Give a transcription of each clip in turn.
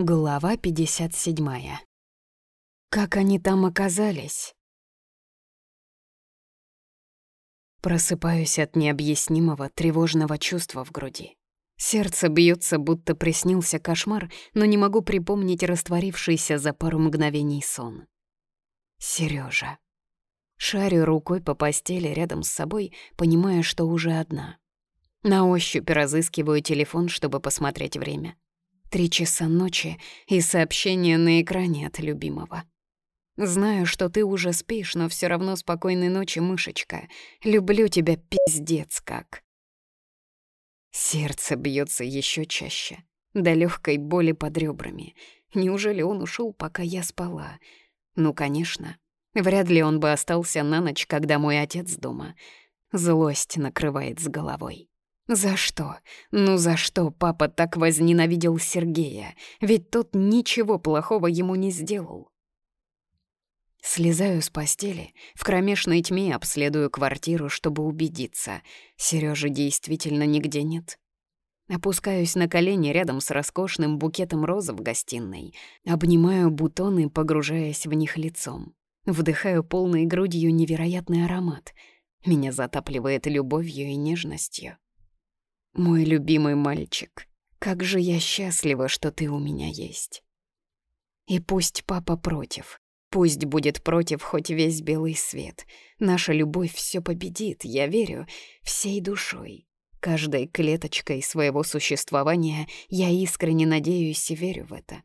Глава 57. Как они там оказались? Просыпаюсь от необъяснимого тревожного чувства в груди. Сердце бьется, будто приснился кошмар, но не могу припомнить растворившийся за пару мгновений сон. Сережа. Шарю рукой по постели рядом с собой, понимая, что уже одна. На ощупь разыскиваю телефон, чтобы посмотреть время. Три часа ночи и сообщение на экране от любимого. Знаю, что ты уже спишь, но все равно спокойной ночи, мышечка. Люблю тебя пиздец как. Сердце бьется еще чаще, до легкой боли под ребрами. Неужели он ушел, пока я спала? Ну, конечно. Вряд ли он бы остался на ночь, когда мой отец дома. Злость накрывает с головой. За что? Ну за что папа так возненавидел Сергея? Ведь тот ничего плохого ему не сделал. Слезаю с постели, в кромешной тьме обследую квартиру, чтобы убедиться. Серёжи действительно нигде нет. Опускаюсь на колени рядом с роскошным букетом роз в гостиной. Обнимаю бутоны, погружаясь в них лицом. Вдыхаю полной грудью невероятный аромат. Меня затапливает любовью и нежностью. Мой любимый мальчик, как же я счастлива, что ты у меня есть. И пусть папа против, пусть будет против хоть весь белый свет. Наша любовь все победит, я верю, всей душой. Каждой клеточкой своего существования я искренне надеюсь и верю в это.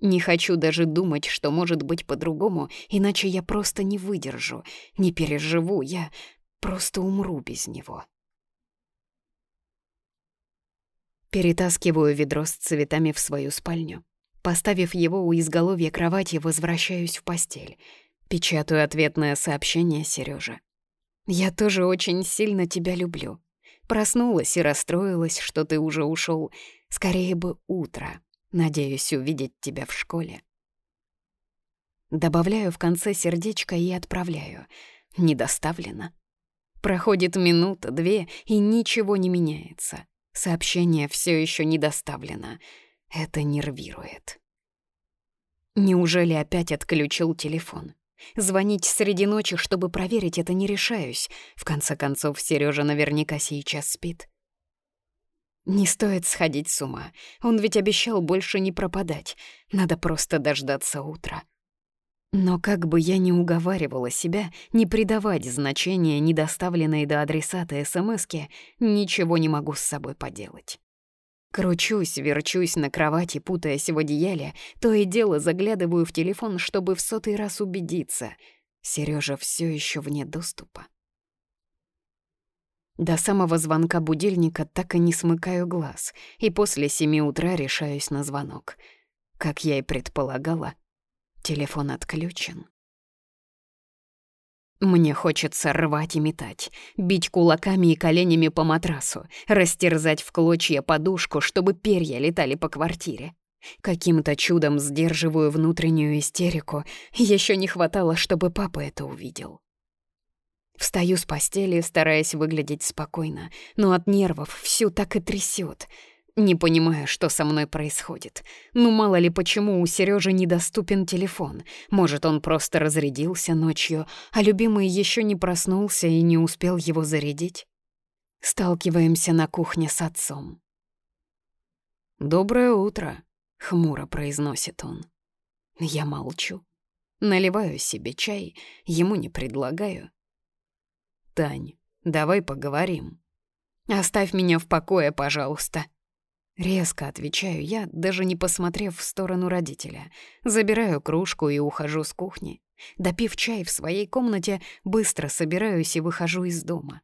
Не хочу даже думать, что может быть по-другому, иначе я просто не выдержу, не переживу, я просто умру без него. Перетаскиваю ведро с цветами в свою спальню. Поставив его у изголовья кровати, возвращаюсь в постель. Печатаю ответное сообщение Серёже. «Я тоже очень сильно тебя люблю. Проснулась и расстроилась, что ты уже ушел. Скорее бы утро. Надеюсь увидеть тебя в школе». Добавляю в конце сердечко и отправляю. Недоставлено. Проходит минута, две, и ничего не меняется. Сообщение все еще не доставлено. Это нервирует. Неужели опять отключил телефон? Звонить среди ночи, чтобы проверить это, не решаюсь. В конце концов, Сережа наверняка сейчас спит. Не стоит сходить с ума. Он ведь обещал больше не пропадать. Надо просто дождаться утра. Но как бы я ни уговаривала себя не придавать значения недоставленной до адресата СМСки, ничего не могу с собой поделать. Кручусь, верчусь на кровати, путаясь в одеяле, то и дело заглядываю в телефон, чтобы в сотый раз убедиться. Сережа все еще вне доступа. До самого звонка будильника так и не смыкаю глаз, и после семи утра решаюсь на звонок. Как я и предполагала, Телефон отключен. Мне хочется рвать и метать, бить кулаками и коленями по матрасу, растерзать в клочья подушку, чтобы перья летали по квартире. Каким-то чудом сдерживаю внутреннюю истерику, еще не хватало, чтобы папа это увидел. Встаю с постели, стараясь выглядеть спокойно, но от нервов всю так и трясет — не понимаю, что со мной происходит. Ну, мало ли почему у Сережи недоступен телефон. Может, он просто разрядился ночью, а любимый еще не проснулся и не успел его зарядить. Сталкиваемся на кухне с отцом. «Доброе утро», — хмуро произносит он. Я молчу. Наливаю себе чай, ему не предлагаю. «Тань, давай поговорим». «Оставь меня в покое, пожалуйста», Резко отвечаю я, даже не посмотрев в сторону родителя. Забираю кружку и ухожу с кухни. Допив чай в своей комнате, быстро собираюсь и выхожу из дома.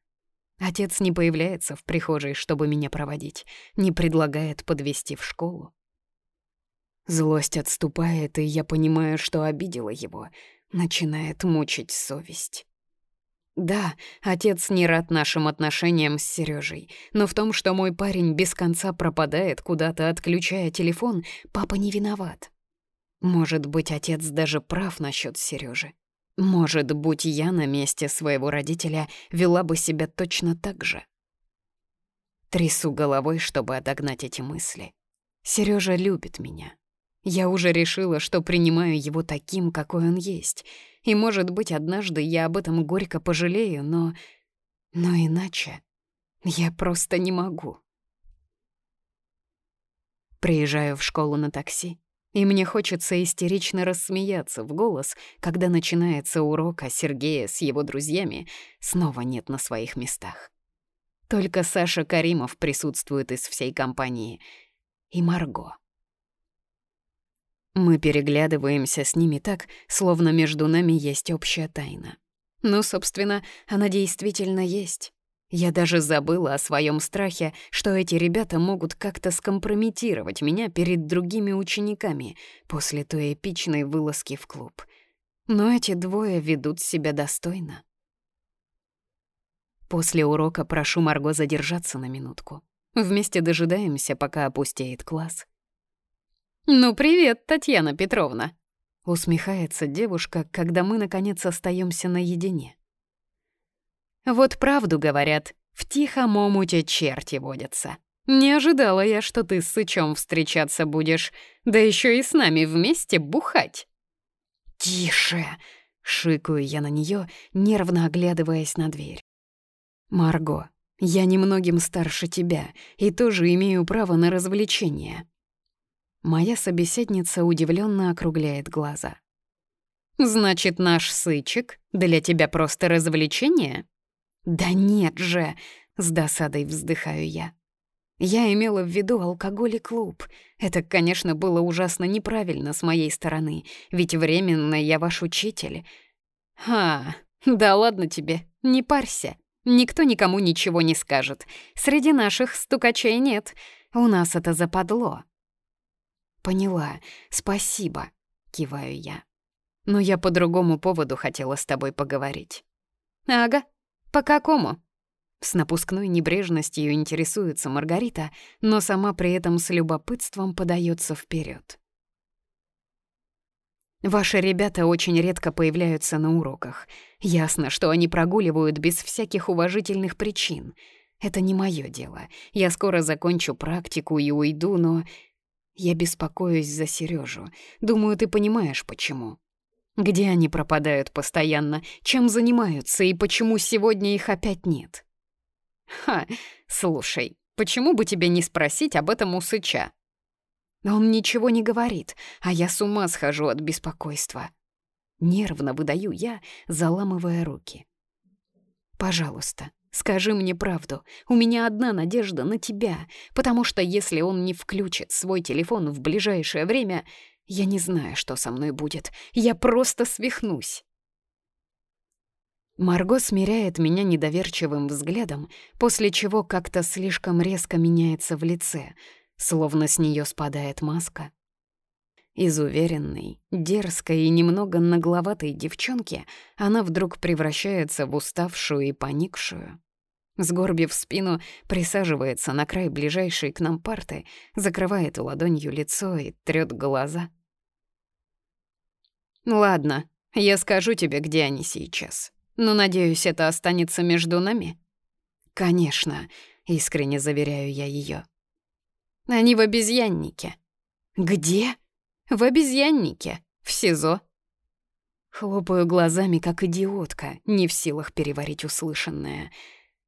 Отец не появляется в прихожей, чтобы меня проводить, не предлагает подвести в школу. Злость отступает, и я понимаю, что обидела его. Начинает мучить совесть. Да, отец не рад нашим отношениям с Сережей, но в том, что мой парень без конца пропадает куда-то, отключая телефон, папа не виноват. Может быть, отец даже прав насчет Сережи. Может, быть, я на месте своего родителя вела бы себя точно так же. Трясу головой, чтобы отогнать эти мысли. Сережа любит меня. Я уже решила, что принимаю его таким, какой он есть. И, может быть, однажды я об этом горько пожалею, но... Но иначе я просто не могу. Приезжаю в школу на такси, и мне хочется истерично рассмеяться в голос, когда начинается урок, а Сергея с его друзьями снова нет на своих местах. Только Саша Каримов присутствует из всей компании. И Марго. Мы переглядываемся с ними так, словно между нами есть общая тайна. Ну, собственно, она действительно есть. Я даже забыла о своем страхе, что эти ребята могут как-то скомпрометировать меня перед другими учениками после той эпичной вылазки в клуб. Но эти двое ведут себя достойно. После урока прошу Марго задержаться на минутку. Вместе дожидаемся, пока опустеет класс. «Ну, привет, Татьяна Петровна!» Усмехается девушка, когда мы, наконец, остаемся наедине. Вот правду говорят, в тихом омуте черти водятся. Не ожидала я, что ты с Сычом встречаться будешь, да еще и с нами вместе бухать. «Тише!» — шикаю я на нее, нервно оглядываясь на дверь. «Марго, я немногим старше тебя и тоже имею право на развлечения». Моя собеседница удивленно округляет глаза. «Значит, наш сычек для тебя просто развлечение?» «Да нет же!» — с досадой вздыхаю я. Я имела в виду алкоголь и клуб. Это, конечно, было ужасно неправильно с моей стороны, ведь временно я ваш учитель. А, да ладно тебе, не парься. Никто никому ничего не скажет. Среди наших стукачей нет. У нас это западло. Поняла. Спасибо, киваю я. Но я по другому поводу хотела с тобой поговорить. Ага, «По какому?» С напускной небрежностью интересуется Маргарита, но сама при этом с любопытством подается вперед. Ваши ребята очень редко появляются на уроках. Ясно, что они прогуливают без всяких уважительных причин. Это не мое дело. Я скоро закончу практику и уйду, но... Я беспокоюсь за Сережу. Думаю, ты понимаешь, почему. Где они пропадают постоянно, чем занимаются и почему сегодня их опять нет? Ха, слушай, почему бы тебе не спросить об этом у Сыча? Он ничего не говорит, а я с ума схожу от беспокойства. Нервно выдаю я, заламывая руки. Пожалуйста, скажи мне правду. У меня одна надежда на тебя, потому что если он не включит свой телефон в ближайшее время, я не знаю, что со мной будет. Я просто свихнусь. Марго смиряет меня недоверчивым взглядом, после чего как-то слишком резко меняется в лице, словно с нее спадает маска. Из уверенной, дерзкой и немного нагловатой девчонки она вдруг превращается в уставшую и поникшую. Сгорбив спину, присаживается на край ближайшей к нам парты, закрывает ладонью лицо и трёт глаза. «Ладно, я скажу тебе, где они сейчас. Но, надеюсь, это останется между нами?» «Конечно», — искренне заверяю я ее. «Они в обезьяннике». «Где?» «В обезьяннике, в СИЗО». Хлопаю глазами, как идиотка, не в силах переварить услышанное.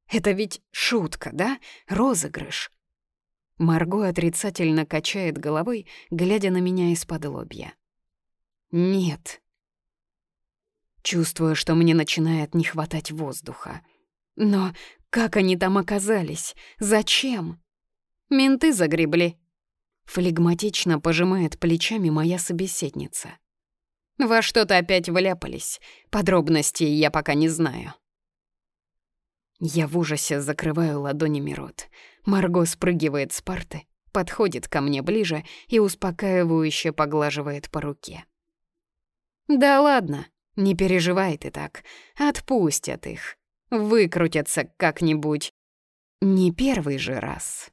«Это ведь шутка, да? Розыгрыш?» Марго отрицательно качает головой, глядя на меня из-под лобья. Нет. Чувствую, что мне начинает не хватать воздуха. Но как они там оказались? Зачем? Менты загребли. Флегматично пожимает плечами моя собеседница. Во что-то опять вляпались. Подробностей я пока не знаю. Я в ужасе закрываю ладонями рот. Марго спрыгивает с парты, подходит ко мне ближе и успокаивающе поглаживает по руке. «Да ладно, не переживай ты так. Отпустят их. Выкрутятся как-нибудь. Не первый же раз».